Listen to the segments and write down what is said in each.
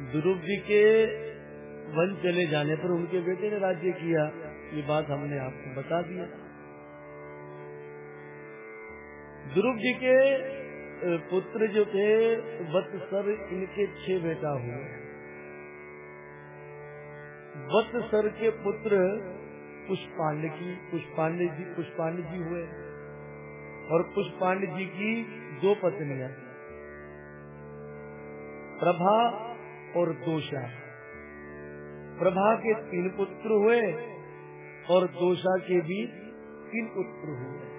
ध्रुव जी के वन चले जाने पर उनके बेटे ने राज्य किया। ये बात हमने आपको बता दिया ध्रुव जी के पुत्र जो थे वत्सर इनके छह बेटा हुए। वत्सर के पुत्र पुष्पांड की पुष्पांड जी पुष्पांड जी हुए। और पुष्पांड जी की दो पत्नियाँ। प्रभा और दोषा। प्रभा के तीन पुत्र हुए और दोषा के भी तीन पुत्र हुए।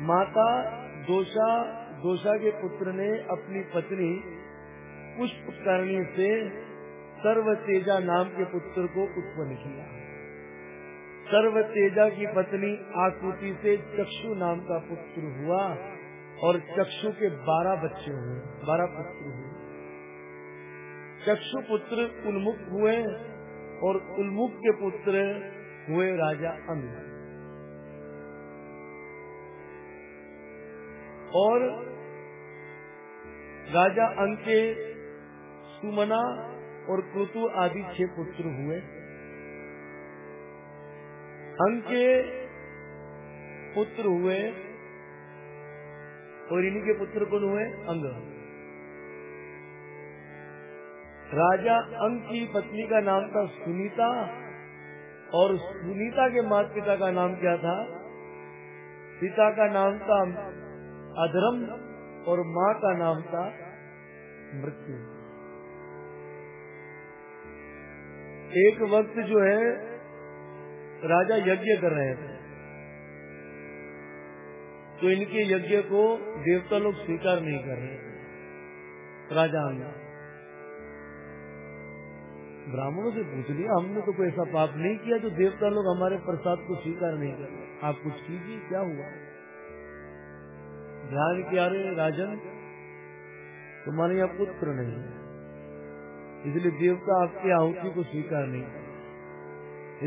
माता, दोषा दोषा के पुत्र ने अपनी पत्नी पुष्प पुष्पकर्णी से सर्व तेजा नाम के पुत्र को उत्पन्न किया। सर्व तेजा की पत्नी आकृति से चक्षु नाम का पुत्र हुआ और चक्षु के बारह बच्चे हुए, बारह पुत्र हुए। चक्षु पुत्र उन्मुख हुए और उन्मुख के पुत्र हुए राजा अंग और राजा अंग के सुमना और कृतु आदि छह पुत्र हुए। अंग के पुत्र हुए और इन्हीं के पुत्र कौन हुए? अंग राजा अंक की पत्नी का नाम था सुनीता, और सुनीता के माता पिता का नाम क्या था? पिता का नाम था अधर्म, और माँ का नाम था मृत्यु। एक वक्त जो है, राजा यज्ञ कर रहे थे। तो इनके यज्ञ को देवता लोग स्वीकार नहीं कर रहे राजा ने ब्राह्मणों से पूछ लिया, हमने तो कोई ऐसा पाप नहीं किया जो देवता लोग हमारे प्रसाद को स्वीकार नहीं कर रहे। आप कुछ कीजिए, क्या हुआ? ध्यान किया रे राजन, तुम्हारे यहाँ पुत्र नहीं इसलिए देवता आपकी आहुति को स्वीकार नहीं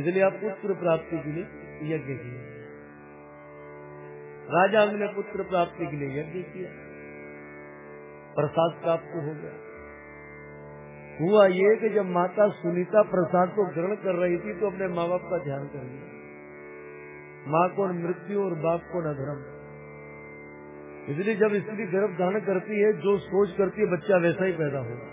इसलिए आप पुत्र प्राप्ति के लिए यज्ञ किए। राजा ने पुत्र प्राप्ति के लिए यज्ञ किया। प्रसाद प्राप्त हो गया। हुआ ये कि जब माता सुनीता प्रसाद को ग्रहण कर रही थी तो अपने माँ बाप का ध्यान कर लिया। माँ को मृत्यु और बाप को न धर्म इसलिए जब स्त्री गर्भ धारण करती है, जो सोच करती है, बच्चा वैसा ही पैदा होगा।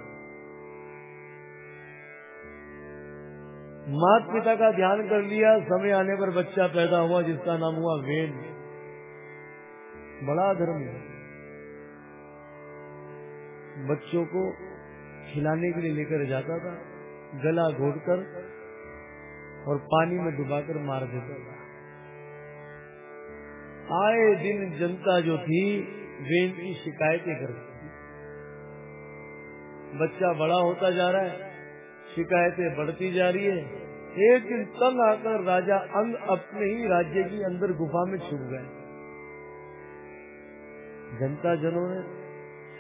माता पिता का ध्यान कर लिया, समय आने पर बच्चा पैदा हुआ, जिसका नाम हुआ वेद बड़ा धर्म है। बच्चों को खिलाने के लिए लेकर जाता था, गला घोटकर और पानी में डुबाकर मार देता था। आए दिन जनता जो थी, वे इनकी शिकायतें करती थी। बच्चा बड़ा होता जा रहा है, शिकायतें बढ़ती जा रही है। एक दिन तंग आकर राजा अंग अपने ही राज्य की अंदर गुफा में छुप गए। जनता जनों ने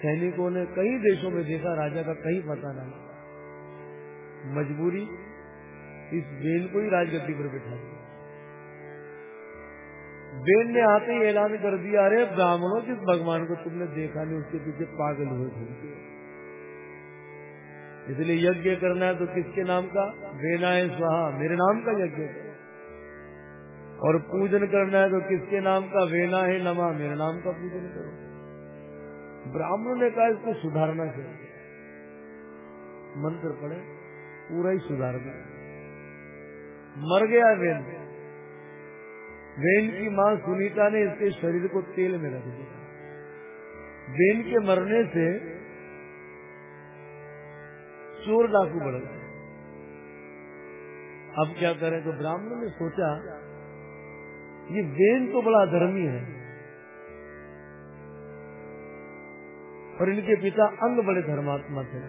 सैनिकों ने कई देशों में देखा, राजा का कहीं पता नहीं। मजबूरी, इस बेन को ही राजगद्दी पर बिठा दिया। बेन ने आते ही ऐलान कर दिया, अरे ब्राह्मणों, जिस भगवान को तुमने देखा नहीं, उसके पीछे पागल हुए घूमते इसलिए यज्ञ करना है तो किसके नाम का? वेनाय स्वाहा, मेरे नाम का यज्ञ। और पूजन करना है तो किसके नाम का? वेना है, नमा, मेरे नाम का पूजन करो। ब्राह्मणों ने कहा, इसको सुधारना चाहिए। मंत्र पढ़े, पूरा ही सुधार दिया मर गया वेन। वेन की माँ सुनीता ने इसके शरीर को तेल में रख दिया। वेन के मरने से चोर डाकू बढ़ गए। अब क्या करें? तो ब्राह्मण ने सोचा, ये वेन तो बड़ा धर्मी है। और इनके पिता अंग बड़े धर्मात्मा थे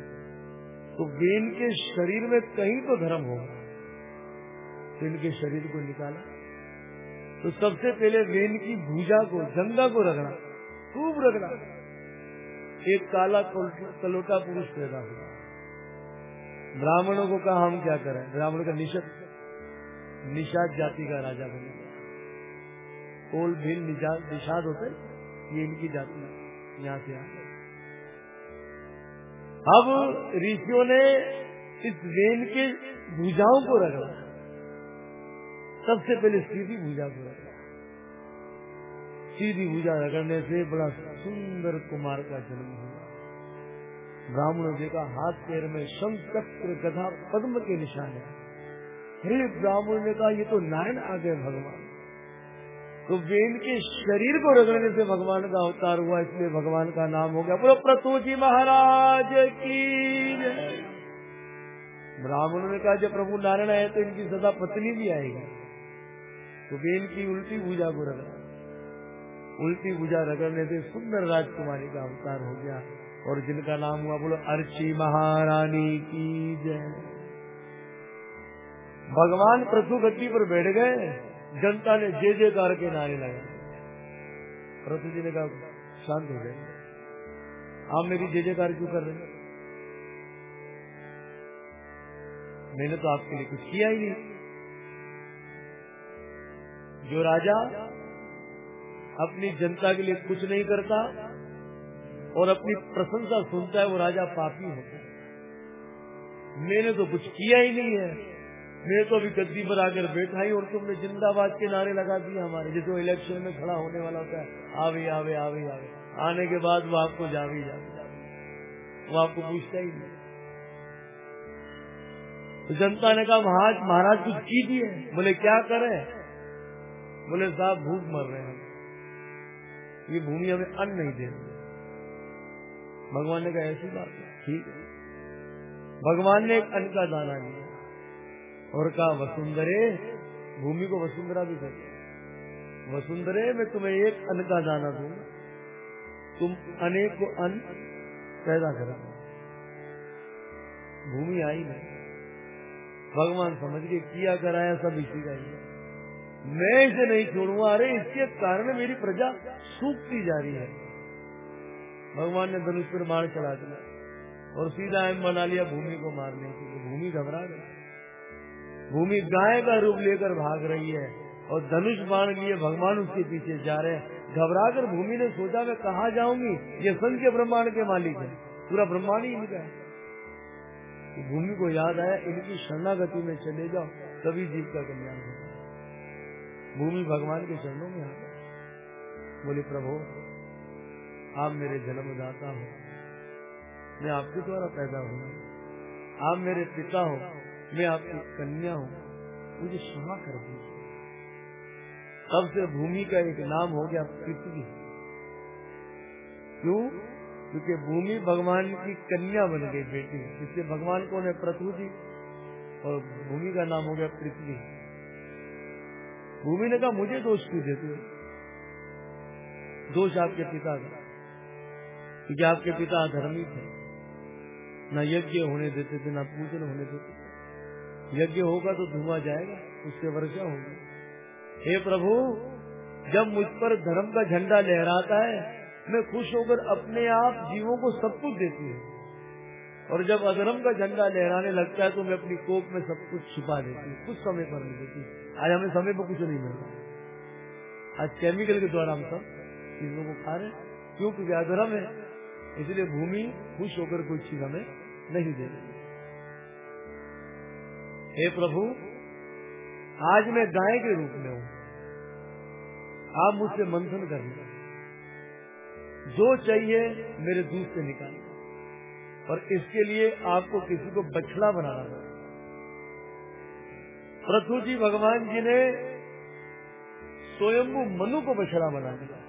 तो वेन के शरीर में कहीं तो धर्म होगा। तो इनके शरीर को निकाला। तो सबसे पहले वेन की भूजा को जंगा को रगड़ा। खूब रगड़ा। एक काला कलोटा पुरुष पैदा हुआ। ब्राह्मणों को कहा, हम क्या करें? ब्राह्मण का निषद निषाद जाति का राजा बन गया। कोल भील निषाद होते, ये इनकी जाति। यहाँ से आ अब ऋषियों ने इस वेन के भुजाओं को रगड़ा सबसे पहले सीधी भुजा को रगड़ा सीधी भुजा रगड़ने से बड़ा सुंदर कुमार का जन्म हुआ। ब्राह्मणों का हाथ पैर में चक्र गधा पद्म के निशान है। ब्राह्मण ने कहा, ये तो नारायण आ गए भगवान। तो वेन के शरीर को रगड़ने से भगवान का अवतार हुआ, इसलिए भगवान का नाम हो गया। बोलो प्रतु जी महाराज की ब्राह्मणों ने कहा, जब प्रभु नारायण आए तो इनकी सदा पत्नी भी आएगी। तो वेन की उल्टी पूजा को रगड़ा। उल्टी पूजा रगड़ने से सुंदर राजकुमारी का अवतार हो गया और जिनका नाम हुआ, बोलो, अर्ची महारानी की जय। भगवान पृथु गति पर बैठ गए। जनता ने जे जयकार के नारे लगाए। पृथु जी ने कहा, शांत हो गए आप मेरी जे जयकार क्यों कर रहे हैं? मैंने तो आपके लिए कुछ किया ही नहीं। जो राजा अपनी जनता के लिए कुछ नहीं करता और अपनी प्रशंसा सुनता है, वो राजा पापी होता है। मैंने तो कुछ किया ही नहीं है। मैं तो अभी गद्दी पर आकर बैठा ही और तुमने जिंदाबाद के नारे लगा दिए हमारे जैसे इलेक्शन में खड़ा होने वाला होता है। आवे आवे आवे आवे। आने के बाद वो आपको जावे जावे। वो आपको पूछता ही नहीं। तो जनता ने कहा, महाराज महाराज कुछ कीजिए। बोले, क्या करे? बोले, साहब, भूख मर रहे हैं। ये भूमि हमें अन्न नहीं दे रही भगवान ने कहा, ऐसी बात है। ठीक है। भगवान ने एक अन्न का दाना दिया। और कहा, वसुंधरे, भूमि को वसुंधरा भी कहते वसुंधरे, मैं तुम्हें एक अन्न का दाना दू तुम अनेक को अन्न पैदा करा भूमि आई नहीं। भगवान समझ के किया कराया, सब इसी का ही। मैं इसे नहीं छोड़ूँगा। अरे, इसके कारण मेरी प्रजा सूखती जा रही है। भगवान ने धनुष पर बाण चला दिया और सीधा एम बना लिया भूमि को मारने के लिए। भूमि घबरा गई। भूमि गाय का रूप लेकर भाग रही है और धनुष बाण लिए भगवान उसके पीछे जा रहे हैं। घबरा कर भूमि ने सोचा, मैं कहा जाऊँगी? ये संख्य ब्रह्मांड के मालिक है। पूरा ब्रह्मांड ही इनका है। भूमि को याद आया, इनकी शरणागति में चले जाओ, तभी जीव का कल्याण होगा। भूमि भगवान के चरणों में आ गए बोले, प्रभु, आप मेरे जन्मदाता हो। मैं आपके द्वारा पैदा हुआ आप मेरे पिता हो। मैं आपकी कन्या हूँ, मुझे क्षमा कर दीजिए। तब से भूमि का एक नाम हो गया पृथ्वी। क्यों? क्योंकि भूमि भगवान की कन्या बन गई बेटी। इसलिए भगवान को है पृथ्वी जी और भूमि का नाम हो गया पृथ्वी। भूमि ने कहा, मुझे दोष क्यों देते हो? दोष आपके पिता का। क्योंकि आपके पिता अधर्मी थे। न यज्ञ होने देते थे, न पूजन होने देते यज्ञ होगा तो धुआँ जाएगा उससे वर्षा होगी? हे प्रभु, जब मुझ पर धर्म का झंडा लहराता है, मैं खुश होकर अपने आप जीवों को सब कुछ देती हूँ। और जब अधर्म का झंडा लहराने लगता है तो मैं अपनी कोप में सब कुछ छुपा देती हूँ, कुछ समय पर नहीं देती आज हमें समय पर कुछ नहीं मिलता। आज केमिकल के द्वारा हम सब चीज़ों को खा रहे क्यों क्योंकि अधर्म है, इसलिए भूमि खुश होकर कोई चीज़ हमें नहीं दे रही। हे प्रभु, आज मैं गाय के रूप में हूँ। आप मुझसे मंथन कर जो चाहिए मेरे दूध से निकाल और इसके लिए आपको किसी को बछड़ा बनाना पड़ा प्रथु जी, भगवान जी ने स्वयंभू मनु को बछड़ा बना दिया।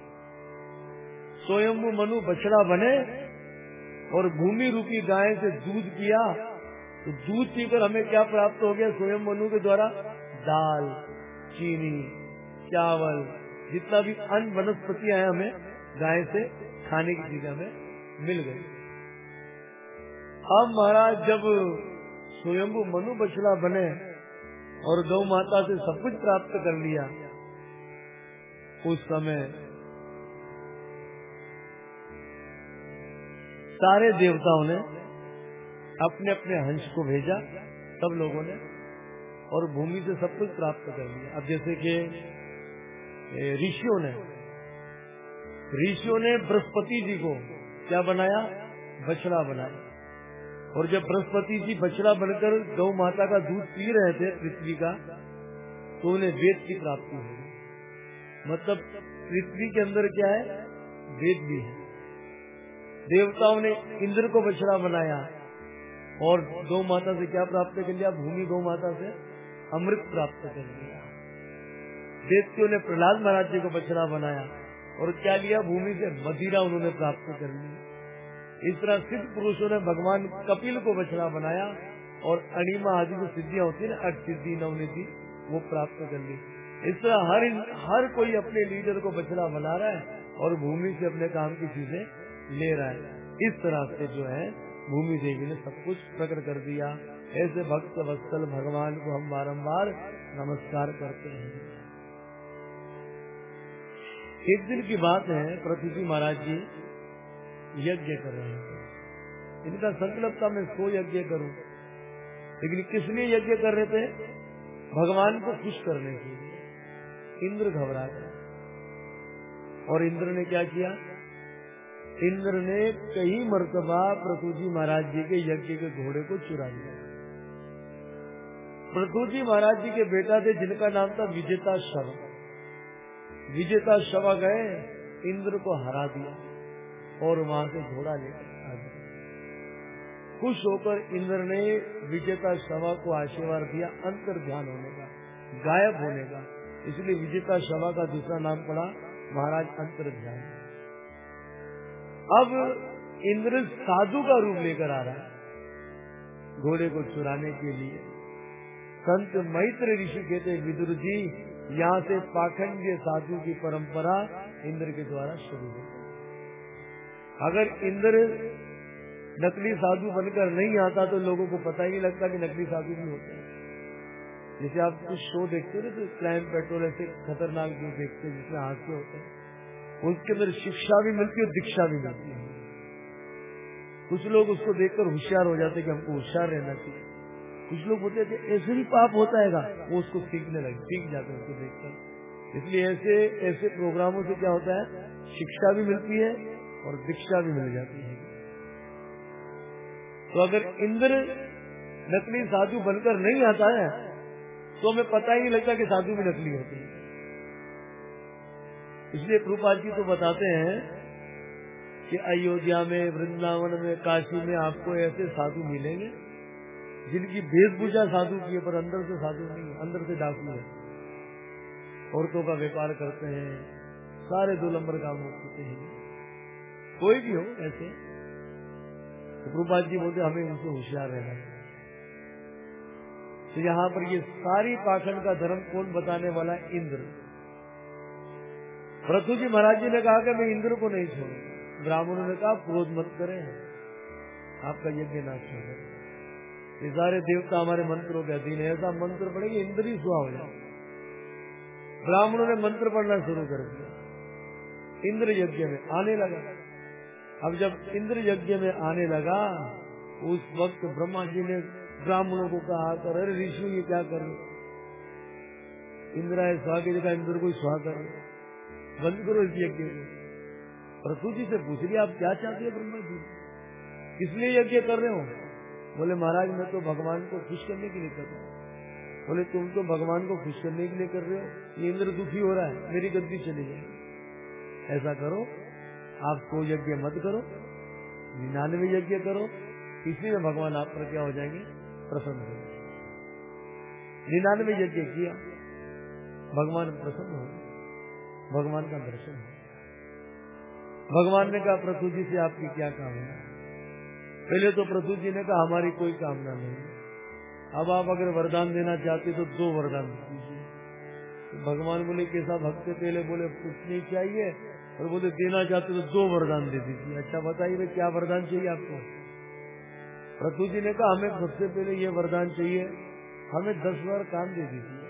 स्वयंभू मनु बछड़ा बने और भूमि रूपी गाय से दूध किया तो दूध पीकर हमें क्या प्राप्त हो गया? स्वयं मनु के द्वारा दाल, चीनी, चावल, जितना भी अन्य वनस्पतियाँ हैं हमें गाय से खाने की चीज़ें हमें मिल गई। अब महाराज जब स्वयं मनु बछड़ा बने और गौ माता से सब कुछ प्राप्त कर लिया, उस समय सारे देवताओं ने अपने अपने हंस को भेजा, सब लोगों ने, और भूमि से सब कुछ प्राप्त कर लिया। अब जैसे कि ऋषियों ने ऋषियों ने बृहस्पति जी को क्या बनाया? बछड़ा बनाया। और जब बृहस्पति जी बछड़ा बनकर गौ माता का दूध पी रहे थे, पृथ्वी का तो उन्हें वेद की प्राप्ति हुई। मतलब पृथ्वी के अंदर क्या है? वेद भी है। देवताओं ने इंद्र को बछड़ा बनाया और गौ माता से क्या प्राप्त कर लिया भूमि गौ माता से अमृत प्राप्त कर लिया देवतियों ने प्रहलाद महाराज जी को बछड़ा बनाया और क्या लिया? भूमि से मदिरा उन्होंने प्राप्त कर ली इस तरह सिद्ध पुरुषों ने भगवान कपिल को बछड़ा बनाया और अणिमा आदि जो सिद्धियाँ होती है ना सिद्धि नवनिधि वो प्राप्त कर ली। इस तरह हर हर कोई अपने लीडर को बछड़ा बना रहा है और भूमि से अपने काम की चीज़ें ले रहा है। इस तरह से जो है भूमि देवी ने सब कुछ प्रकट कर दिया। ऐसे भक्त वत्सल भगवान को हम बारंबार नमस्कार करते हैं। एक दिन की बात है पृथ्वी महाराज जी, यज्ञ कर रहे थे इनका संकल्प था, मैं सो यज्ञ करूँ। लेकिन किस लिए यज्ञ कर रहे थे? भगवान को खुश करने के लिए। इंद्र घबरा गया। और इंद्र ने क्या किया? इंद्र ने कई मरतबा प्रतुजी महाराज जी के यज्ञ के घोड़े को चुरा लिया। प्रतुजी महाराज जी के बेटा थे, जिनका नाम था विजेता शव। विजेता शव गए, इंद्र को हरा दिया और वहाँ से घोड़ा लेकर खुश होकर इंद्र ने विजेता शवा को आशीर्वाद दिया अंतर ध्यान होने का, गायब होने का। इसलिए विजेता शवा का दूसरा नाम पड़ा महाराज अंतर ध्यान अब इंद्र साधु का रूप लेकर आ रहा है घोड़े को चुराने के लिए। संत मैत्र ऋषि कहते, विदुर जी, यहाँ से पाखंड साधु की परंपरा इंद्र के द्वारा शुरू हो अगर इंद्र नकली साधु बनकर नहीं आता तो लोगों को पता ही नहीं लगता कि नकली साधु भी होते हैं। जैसे आप कुछ शो देखते हो ना तो क्राइम पेट्रोल ऐसे खतरनाक जो देखते हैं, जिसमें हादसे होते हैं। उसके अंदर शिक्षा भी मिलती है दीक्षा भी मिलती है। कुछ लोग उसको देखकर होशियार हो जाते कि हमको होशियार रहना चाहिए। कुछ लोग बोलते थे ऐसे भी पाप होता है वो उसको सीखने लगे, सीख जाते उसको देखकर। इसलिए ऐसे ऐसे प्रोग्रामों से क्या होता है? शिक्षा भी मिलती है और दीक्षा भी मिल जाती है। तो अगर इंद्र नकली साधु बनकर नहीं आता है तो हमें पता ही नहीं लगता कि साधु भी नकली होती है। इसलिए प्रभुपाद जी तो बताते हैं कि अयोध्या में, वृंदावन में, काशी में आपको ऐसे साधु मिलेंगे, जिनकी वेशभूषा साधु की है, पर अंदर से साधु नहीं है, अंदर से डाकू है। औरतों का व्यापार करते हैं, सारे दो नंबर काम होते हैं। कोई भी हो, ऐसे। तो जी बोलते, हमें उनसे होशियार रहना तो यहाँ पर ये सारी पाखंड का धर्म कौन बताने वाला? इंद्र। पृथ्वी जी महाराज जी ने कहा कि मैं इंद्र को नहीं छोड़ू। ब्राह्मणों ने कहा, क्रोध मत करें। आपका यज्ञ नाश हो जाए। ये सारे देवता हमारे मंत्रों के अधीन है। ऐसा मंत्र पड़ेगा इंद्र ही सुहा हो। जाए ब्राह्मणों ने मंत्र पढ़ना शुरू कर दिया। इंद्र यज्ञ में आने लगा। अब जब इंद्र यज्ञ में आने लगा, उस वक्त ब्रह्मा जी ने ब्राह्मणों को कहा कर अरे ऋषि ये क्या कर इंद्र है स्वाग जगह इंद्र को स्वाग कर बंद करो इस यज्ञ को। प्रसू जी से पूछ लिया आप क्या चाहते हैं ब्रह्मा जी? किस लिए यज्ञ कर रहे हो? बोले, महाराज, मैं तो भगवान को खुश करने के लिए कर रहा हूँ। बोले, तुम तो भगवान को खुश करने के लिए कर रहे हो? ये इंद्र दुखी हो रहा है, मेरी गद्दी चली जाए ऐसा करो, आप को यज्ञ मत करो, निन्यानवे यज्ञ करो, इसी में भगवान आप पर क्या हो जाएँगे? प्रसन्न हो जाएँगे। निन्यानवे यज्ञ किया, भगवान प्रसन्न हो भगवान का दर्शन हो। भगवान ने कहा, प्रभु जी से आपकी क्या कामना पहले तो प्रभु जी ने कहा, हमारी कोई कामना नहीं अब आप अगर वरदान देना चाहते तो दो वरदान दीजिए। तो भगवान बोले, कैसा भक्त पहले बोले, कुछ नहीं चाहिए। और बोले, देना चाहते तो दो वरदान दे दीजिए। अच्छा बताइए क्या वरदान चाहिए आपको? प्रभु जी ने कहा, हमें सबसे पहले ये वरदान चाहिए, हमें दस बार काम दे दीजिए।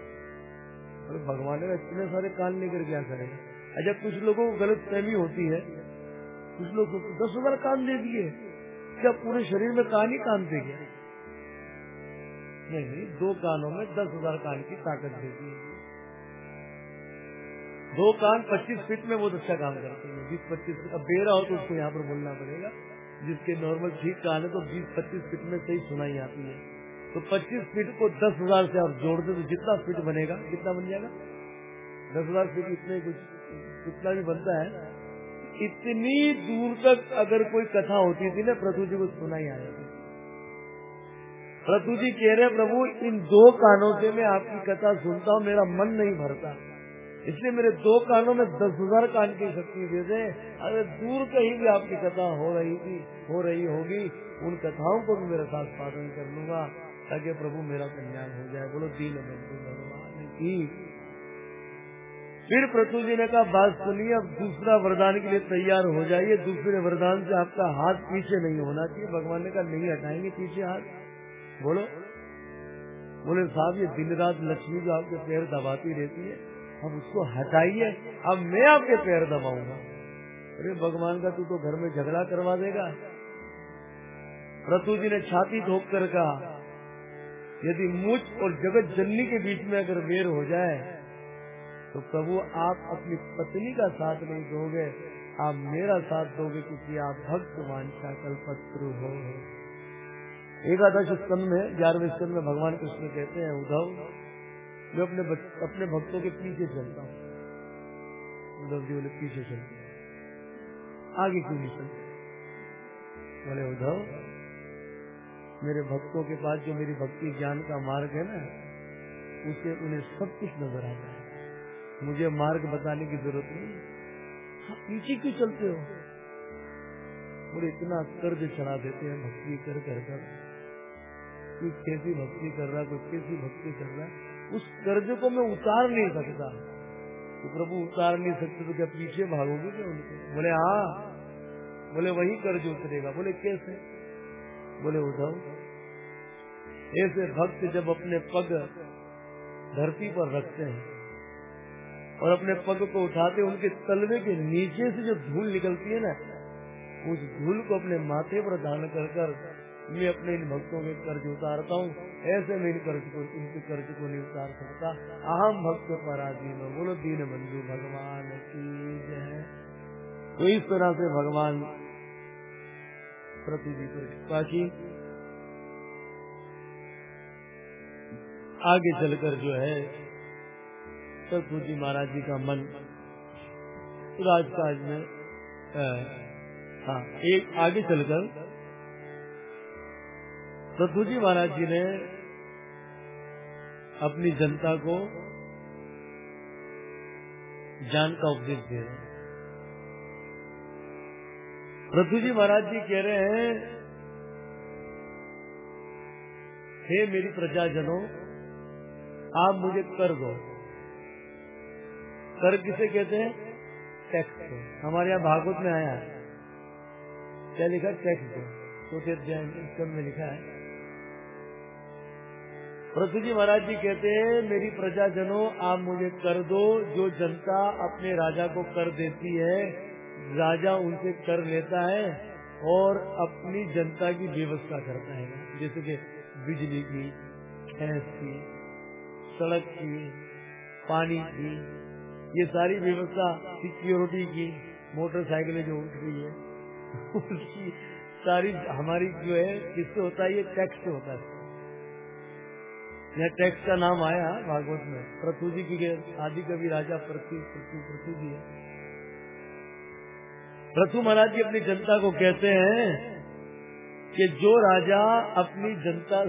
और भगवान ने इतने सारे कान लेकर क्या करेगा अच्छा कुछ लोगों को गलत फहमी होती है, कुछ लोग दस हज़ार कान दे दिए, क्या पूरे शरीर में कान ही कान दे गया? नहीं नहीं दो कानों में दस हज़ार कान की ताकत देती है दो कान पच्चीस फीट में बहुत अच्छा काम करते हैं। बीस, पच्चीस फीट, अब बेरा हो तो उसको यहाँ पर बोलना पड़ेगा। जिसके नॉर्मल ठीक कान है तो बीस, पच्चीस फीट में सही सुनाई आती है। तो पच्चीस फीट को दस हज़ार से आप जोड़ दे तो जितना फीट बनेगा, कितना बन जाएगा? दस हज़ार फीट इतने कुछ, कितना भी बनता है। इतनी दूर तक अगर कोई कथा होती थी ना, प्रभु जी को सुनाई आ जाती प्रभु जी कह रहे प्रभु, इन दो कानों से मैं आपकी कथा सुनता हूँ, मेरा मन नहीं भरता। इसलिए मेरे दो कानों में दस हज़ार कान की शक्ति दे दे। अगर दूर कहीं भी आपकी कथा हो रही थी, हो रही होगी, उन कथाओं को भी मेरे साथ पालन कर लूँगा। ताकि प्रभु मेरा कल्याण हो जाए। बोलो, दीन बंधु भगवान की। फिर प्रतु जी ने कहा, बात सुनिए, अब दूसरा वरदान के लिए तैयार हो जाइए। दूसरे वरदान से आपका हाथ पीछे नहीं होना चाहिए। भगवान ने कहा, नहीं हटाएँगे पीछे हाथ। बोलो। बोले, साहब, ये दिन रात लक्ष्मी जो आपके पैर दबाती रहती है, अब उसको हटाइए। अब मैं आपके पैर दबाऊँगा। अरे, भगवान का तू तो घर में झगड़ा करवा देगा। प्रतु जी ने छाती ठोक कर कहा यदि मुझ और जगत जननी के बीच में अगर वेर हो जाए तो प्रभु आप अपनी पत्नी का साथ नहीं दोगे, आप मेरा साथ दोगे क्योंकि आप भक्त वांछा कल्पत्रु हो। एकादश स्कंद में, ग्यारहवें स्कंद में भगवान कृष्ण कहते हैं, उद्धव, मैं अपने अपने भक्तों के पीछे चलता हूँ। उद्धव जी बोले, पीछे चलते आगे क्यों नहीं चलते? बोले, उद्धव मेरे भक्तों के पास जो मेरी भक्ति ज्ञान का मार्ग है ना, उसे उन्हें सब कुछ नज़र आता है। मुझे मार्ग बताने की ज़रूरत नहीं आप पीछे क्यों चलते हो? बोले इतना कर्ज चढ़ा देते हैं भक्ति कर कर कर कोई कैसी भक्ति कर रहा, कोई कैसी भक्ति कर रहा। उस कर्ज को मैं उतार नहीं सकता। तो प्रभु उतार नहीं सकते तो क्या पीछे भागोगे क्या उनको? बोले हाँ। बोले, वही कर्ज उतरेगा। बोले, कैसे? बोले, उठाओ। ऐसे भक्त जब अपने पग धरती पर रखते हैं और अपने पग को उठाते उनके तलवे के नीचे से जो धूल निकलती है ना, उस धूल को अपने माथे पर दान कर कर मैं अपने इन भक्तों के कर्ज उतारता हूँ। ऐसे में इन कर्ज को, इनके कर्ज को नहीं उतार सकता। अहम भक्त पराधीन बोलो, दीन बंधु, भगवान की जय। तो इस तरह से भगवान प्रति जी कृपा की। आगे चलकर जो है सतगुरु जी महाराज जी का मन राजकाज में हाँ एक आगे चलकर सतगुरु जी महाराज जी ने अपनी जनता को ज्ञान का उपदेश दे रहे पृथ्वी जी महाराज जी कह रहे हैं, हे मेरी प्रजाजनों आप मुझे कर दो कर किसे कहते हैं? टैक्स हमारे यहाँ भागवत में आया है। क्या लिखा? टैक्स दो चौथे अध्याय में लिखा है। पृथ्वी जी महाराज जी कहते हैं, मेरी प्रजाजनों, आप मुझे कर दो। जो जनता अपने राजा को कर देती है, राजा उनसे कर लेता है और अपनी जनता की व्यवस्था करता है। जैसे कि बिजली की गैस की सड़क की, पानी की, ये सारी व्यवस्था सिक्योरिटी की, मोटरसाइकिलें जो उठ रही है उसकी सारी हमारी जो है, किससे होता है, ये टैक्स से होता है। यह टैक्स का नाम आया भागवत में पृथु जी की आदि कवि राजा पृथ्वी पृथ्वी पृथु जी है। पृथु महाराज जी अपनी जनता को कहते हैं कि जो राजा अपनी जनता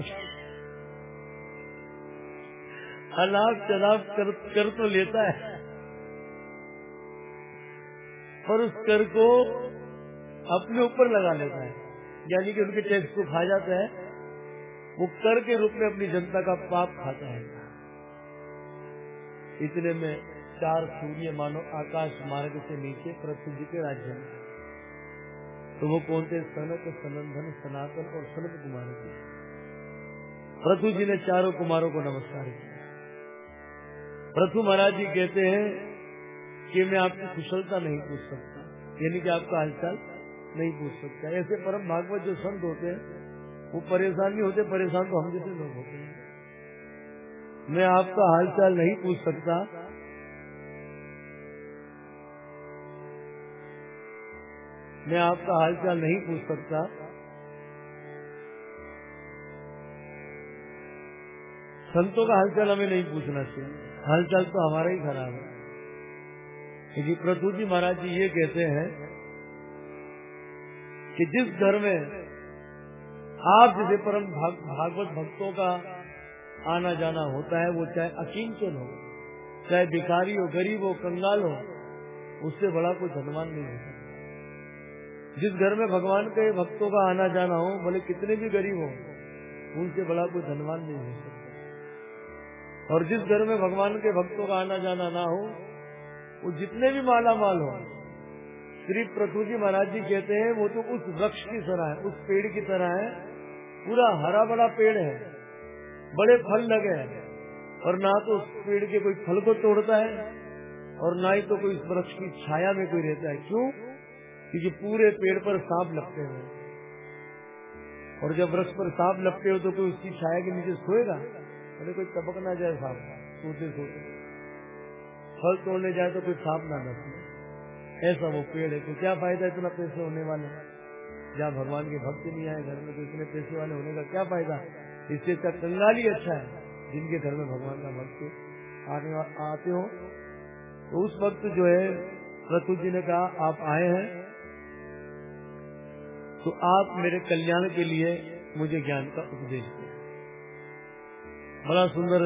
अलाप चलाप कर, कर तो लेता है। पर उस कर को अपने ऊपर लगा लेता है। यानी कि उनके टैक्स को खा जाता है। वो कर के रूप में अपनी जनता का पाप खाता है। इतने में चार सूर्य मानो आकाश मार्ग से नीचे पृथ्वी जी के राज्य में। तो वो कौन थे? सनक सनंदन सनातन और सनत कुमार जी। पृथ्वी जी ने चारों कुमारों को नमस्कार किया। पृथु महाराज जी कहते हैं कि मैं आपकी कुशलता नहीं पूछ सकता। यानी कि आपका हालचाल नहीं पूछ सकता। ऐसे परम भागवत जो संत होते हैं, वो परेशान नहीं होते, परेशान तो हम जैसे लोग होते हैं। मैं आपका हालचाल नहीं पूछ सकता। मैं आपका हालचाल नहीं पूछ सकता। संतों का हालचाल हमें नहीं पूछना चाहिए। हालचाल तो हमारा ही खराब है। क्योंकि प्रभु जी महाराज जी ये कहते हैं कि जिस घर में आप जैसे परम भाग, भागवत भक्तों का आना जाना होता है वो चाहे अकिंचन हो चाहे भिखारी हो गरीब हो कंगाल हो उससे बड़ा कोई धनवान नहीं होता। जिस घर में भगवान के भक्तों का आना जाना हो भले कितने भी गरीब हो उनसे बड़ा कोई धनवान नहीं हो सकता और जिस घर में भगवान के भक्तों का आना जाना ना हो, वो जितने भी माला माल हो, श्री प्रभु जी महाराज जी कहते हैं, वो तो उस वृक्ष की तरह है, उस पेड़ की तरह है। पूरा हरा बड़ा पेड़ है, बड़े फल लगे हैं। और ना तो उस पेड़ के कोई फल को तोड़ता है, और ना ही तो कोई इस वृक्ष की छाया में कोई रहता है। क्यों? क्योंकि पूरे पेड़ पर सांप लगते हैं। और जब वृक्ष पर सांप लगते हो तो कोई उसकी छाया के नीचे सोएगा? अरे कोई टपक ना जाए सांप सोते सोते फल तोड़ने जाए तो कोई सांप ना लगे ऐसा वो पेड़ है तो क्या फ़ायदा इतना पैसे होने वाले? जहाँ भगवान के भक्ति नहीं आए घर में तो इतने पैसे वाले होने का क्या फ़ायदा? इससे तक कंगाली अच्छा है, जिनके घर में भगवान का भक्त आने आते हो तो उस वक्त जो है प्रतु जी ने कहा, आप आए हैं तो आप मेरे कल्याण के लिए मुझे ज्ञान का उपदेश दें। बड़ा सुंदर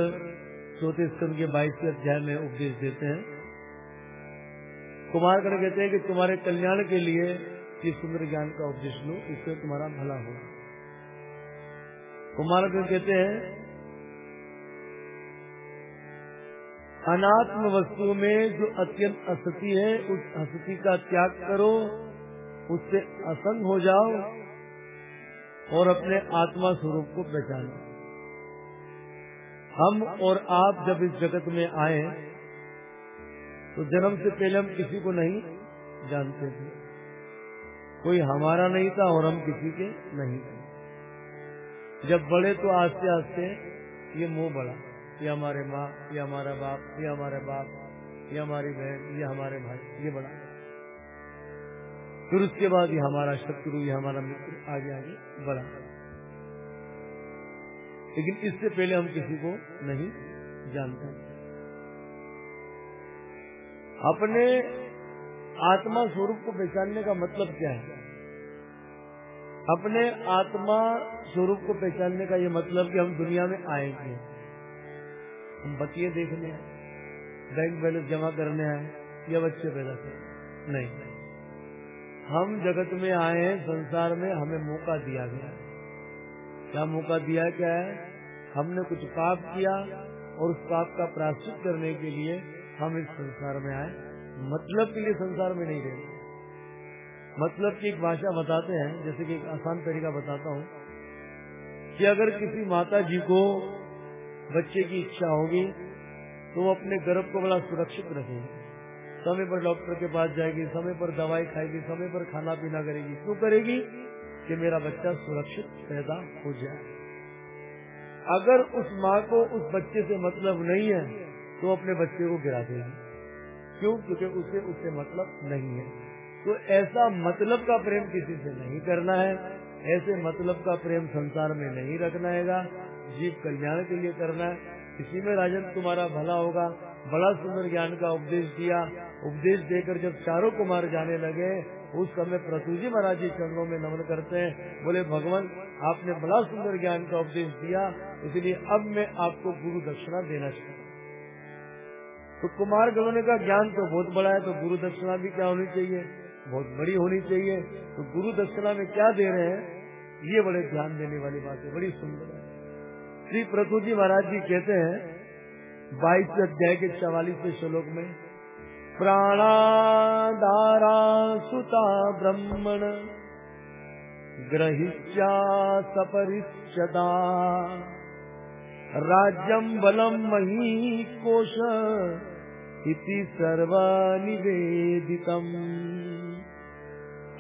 चौथे स्कंद के बाईस अध्याय में उपदेश देते हैं। कुमारगढ़ कहते हैं कि तुम्हारे कल्याण के लिए ये सुंदर ज्ञान का उपदेश लो, इससे तुम्हारा भला हो कुमारगढ़ कहते हैं, अनात्म वस्तु में जो अत्यंत असती है, उस असती का त्याग करो, उससे असंग हो जाओ और अपने आत्मा स्वरूप को पहचानो। हम और आप जब इस जगत में आए तो जन्म से पहले हम किसी को नहीं जानते थे। कोई हमारा नहीं था और हम किसी के नहीं थे। जब बड़े तो आस्ते आस्ते ये मुँह बढ़ा ये हमारे माँ, ये हमारा बाप, ये हमारे बाप, ये हमारी बहन, ये हमारे भाई, ये बड़ा। फिर उसके बाद ये हमारा शत्रु, ये हमारा मित्र आगे आगे बढ़ा। लेकिन इससे पहले हम किसी को नहीं जानते। अपने आत्मा स्वरूप को पहचानने का मतलब क्या है? अपने आत्मा स्वरूप को पहचानने का ये मतलब कि हम दुनिया में आए आएँगे। हम बच्चे देखने आए बैंक बैलेंस जमा करने आए, या बच्चे पैदा करें। नहीं हम जगत में आए हैं संसार में हमें मौका दिया गया। क्या मौका दिया क्या है? हमने कुछ पाप किया और उस पाप का प्राश्चित करने के लिए हम इस संसार में आए। मतलब के लिए संसार में नहीं रहे मतलब की एक भाषा बताते हैं, जैसे कि एक आसान तरीका बताता हूँ कि अगर किसी माता जी को बच्चे की इच्छा होगी तो वो अपने गर्भ को बड़ा सुरक्षित रखेगी। समय पर डॉक्टर के पास जाएगी, समय पर दवाई खाएगी, समय पर खाना पीना करेगी। क्यों करेगी? कि मेरा बच्चा सुरक्षित पैदा हो जाए। अगर उस माँ को उस बच्चे से मतलब नहीं है तो अपने बच्चे को गिरा देगी। क्यों? क्योंकि उसे उससे मतलब नहीं है। तो ऐसा मतलब का प्रेम किसी से नहीं करना है। ऐसे मतलब का प्रेम संसार में नहीं रखना है। जीव कल्याण के लिए करना है। इसी में राजन तुम्हारा भला होगा। बड़ा सुंदर ज्ञान का उपदेश दिया। उपदेश देकर जब चारों कुमार जाने लगे, उस समय प्रतुजी महाराज जी चरणों में नमन करते हैं। बोले, भगवान आपने बड़ा सुंदर ज्ञान का उपदेश दिया, इसलिए अब मैं आपको गुरु दक्षिणा देना चाहता तो कुमार गणों का ज्ञान तो बहुत बड़ा है तो गुरु दक्षिणा भी क्या होनी चाहिए? बहुत बड़ी होनी चाहिए। तो गुरु दक्षिणा में क्या दे रहे हैं? ये बड़े ध्यान देने वाली बात है बड़ी सुंदर है। श्री प्रभु जी महाराज जी कहते हैं, बाईस अध्याय के चवालीस श्लोक में प्राणादारा सुता ब्रह्मण। ग्रहिष्या सपरिष्यदा राज्यम बलम मही कोश इति सर्वनिवेदितम।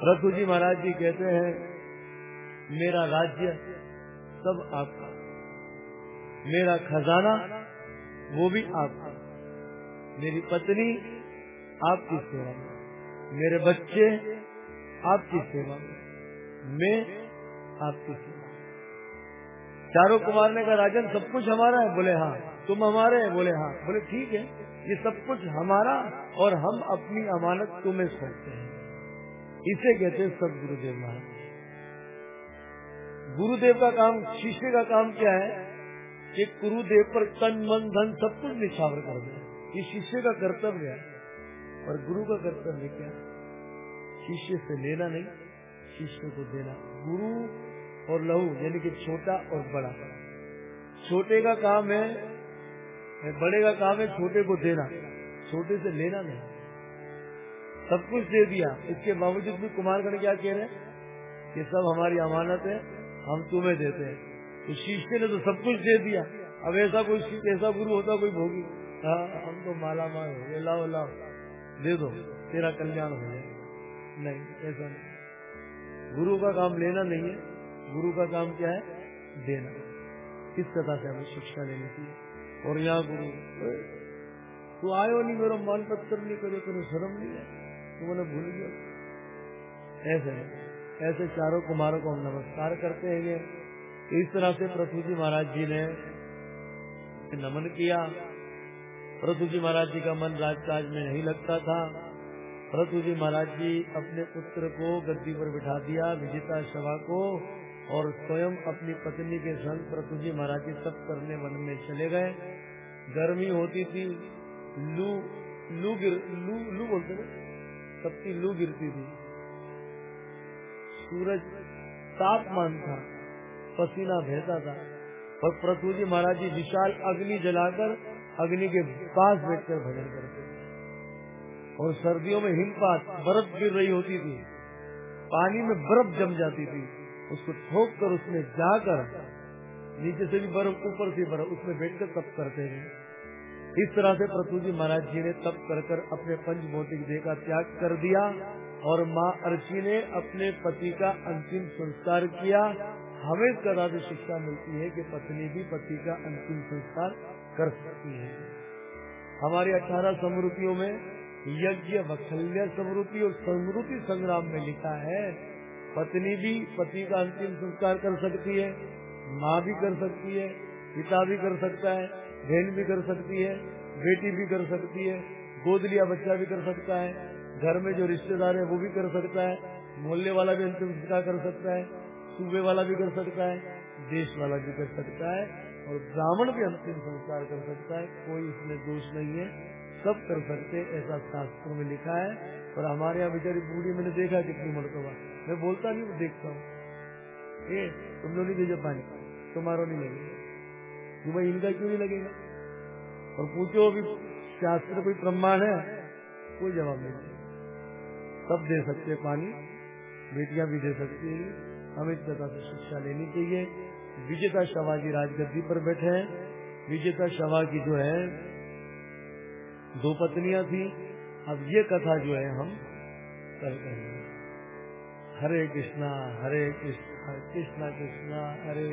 रघु जी महाराज जी कहते हैं, मेरा राज्य सब आपका। मेरा खजाना वो भी आपका। मेरी पत्नी आपकी सेवा। में मेरे बच्चे आपकी सेवा। में मैं आपकी चारों कुमार ने कहा, राजन, सब कुछ हमारा है। बोले हाँ तुम हमारे हैं। बोले हाँ। बोले, ठीक है, ये सब कुछ हमारा और हम अपनी अमानत तुम्हें सौंपते हैं। इसे कहते हैं सब गुरुदेव महाराज। गुरुदेव का काम, शिष्य का काम क्या है? कि गुरुदेव पर तन, मन, धन सब कुछ निछावर कर दे। ये शिष्य का कर्तव्य है। और गुरु का कर्तव्य क्या शिष्य से लेना नहीं। शिष्य को देना। गुरु और लहू, यानी कि छोटा और बड़ा। छोटे का काम है बड़े का काम है छोटे को देना। छोटे से लेना नहीं। सब कुछ दे दिया। इसके बावजूद भी कुमारगढ़ क्या कह रहे हैं? कि सब हमारी अमानत है, हम तुम्हें देते हैं। तो शिष्य ने तो सब कुछ दे दिया। अब ऐसा कोई ऐसा गुरु होता कोई भोगी। हाँ हम तो माला माल हो गए। लाओ लाओ। दे दो, तेरा कल्याण हो जाए। नहीं, ऐसा नहीं। गुरु का काम लेना नहीं है। गुरु का काम क्या है? देना। किस कथा से हमें शिक्षा लेनी चाहिए। और यहाँ गुरु। तू आयो नहीं, मेरा मान पत्र नहीं करो तेरे शर्म नहीं है तू मैंने भूल गया। ऐसे ऐसे चारों कुमारों को हम नमस्कार करते हैं। इस तरह से पृथ्वी जी महाराज जी ने नमन किया। पृथ्वी जी महाराज जी का मन राजकाज में नहीं लगता था। पृथ्वी जी महाराज जी अपने पुत्र को गद्दी पर बिठा दिया, विजेता सभा को, और स्वयं अपनी पत्नी के संग प्रतुजी महाराज जी सब करने वन में चले गए। गर्मी होती थी, लू लू गिर, लू लू बोलते थे, सबकी लू गिरती थी। सूरज तापमान था, पसीना बहता था, और प्रतु जी महाराज जी विशाल अग्नि जलाकर अग्नि के पास बैठकर भजन करते और सर्दियों में हिमपात, बर्फ़ गिर रही होती थी। पानी में बर्फ़ जम जाती थी। उसको ठोक कर उसमें जाकर नीचे से भी बर्फ़ ऊपर से बर्फ़ उसमें बैठकर तप करते हैं। इस तरह से प्रतु जी महाराज जी ने तप कर कर अपने पंच भौतिक देह का त्याग कर दिया और माँ अर्ची ने अपने पति का अंतिम संस्कार किया। हमें कथा से शिक्षा मिलती है कि पत्नी भी पति का अंतिम संस्कार कर सकती है। हमारी अठारह समृतियों में यज्ञ वखल्य समृति और समृति संग्राम में लिखा है। पत्नी भी, पति का अंतिम संस्कार कर सकती है, माँ भी कर सकती है, पिता भी कर सकता है, बहन भी कर सकती है, बेटी भी कर सकती है गोद लिया बच्चा भी कर सकता है, घर में जो रिश्तेदार है वो भी कर सकता है, मोहल्ले वाला भी अंतिम संस्कार कर सकता है, सूबे वाला भी कर सकता है, देश वाला भी कर सकता है और ब्राह्मण भी अंतिम संस्कार कर सकता है, कोई इसमें दोष नहीं है। सब कर सकते ऐसा शास्त्रों में लिखा है। और हमारे यहाँ बेचारी बूढ़ी, मैंने देखा कितनी मरतबा मैं बोलता नहीं, देखता हूँ। तुम लोग नहीं भेजो पानी तुम्हारा नहीं लगेगा। कि भाई इनका क्यों नहीं लगेगा? और पूछो अभी शास्त्र कोई प्रमाण है? कोई जवाब नहीं सब दे सकते पानी, बेटियाँ भी दे सकती है। हमें इस प्रकार से शिक्षा लेनी चाहिए। विजेता शवा राजगद्दी पर बैठे हैं। विजेता शवा जो है दो पत्नियाँ थी। अब ये कथा जो है हम कल करेंगे हरे कृष्णा हरे कृष्णा कृष्णा कृष्णा, हरे